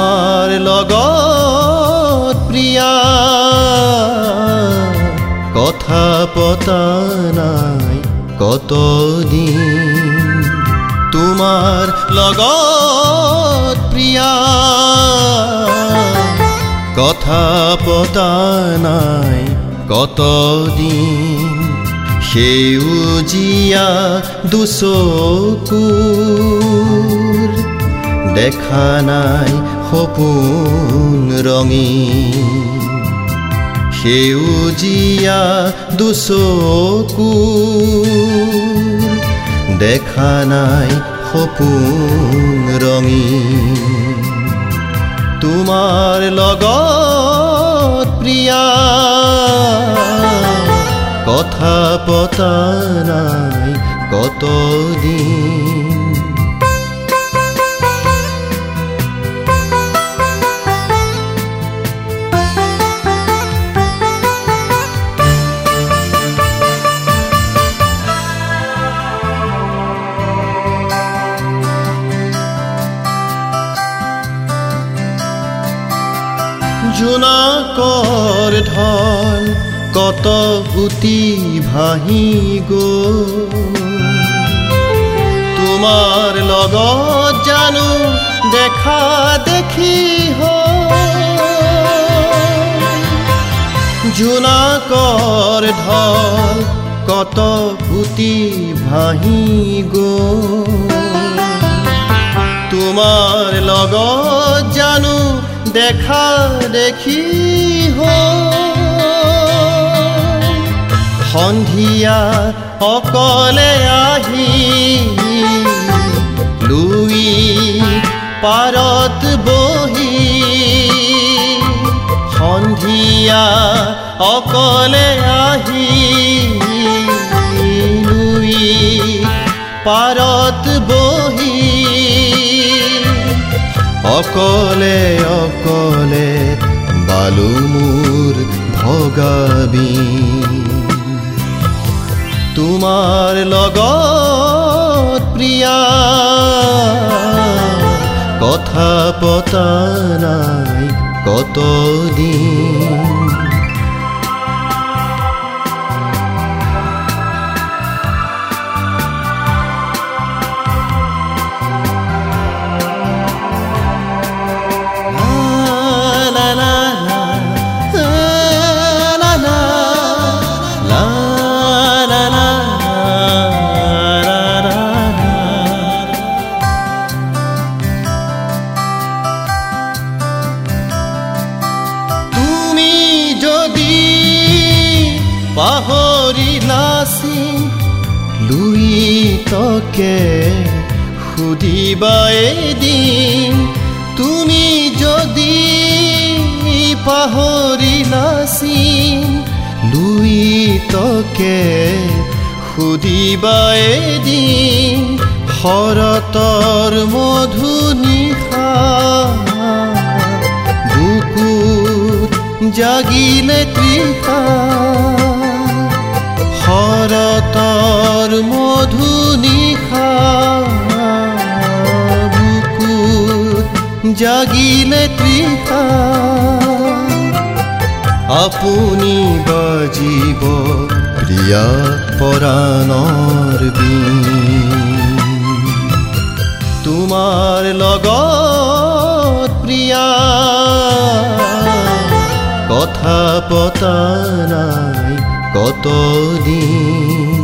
তোমাৰ লগত প্ৰিয়া। কথা পতা নাই কত দিন তোমাৰ লগত প্ৰিয়া। কথা পতা নাই কত দিন সেউজীয়া দুচকুৰ। দেখা নাই সপোন ৰঙী। সেউজীয়া দুচকুৰ দেখা নাই সপোন ৰঙী। তোমাৰ লগত প্ৰিয়া কথা পতা নাই কত দিন জোনাকৰ ধন কত উটি ভাহি গ'ল তোমাৰ লগত জানো, দেখা দেখি জোনাকৰ ধন কত উটি ভাহি গ'ল তোমাৰ লগত জানো দেখা দেখি সন্ধিয়া অকলে আহি লুই পাৰত বহি। সন্ধিয়া অকলে আহি লুই পাৰত বহি। অকলে অকলে বালু মোৰ ভগাবি। তোমাৰ লগত প্ৰিয়া কথা পতা নাই কত দিন পাহৰি নাচি লুই তকে সুধিবা এদিন তুমি যদি পাহৰি নাচি লুই তকে সুধিবা এদিন শৰতৰ মধু নিশা বুকুত জাগিলে তৃষা নিশা বুকুত জাগিলে তৃষা আপুনি বাজিব প্ৰিয়া পৰাণৰ তোমাৰ লগত প্ৰিয়া কথা পতা নাই কত দিন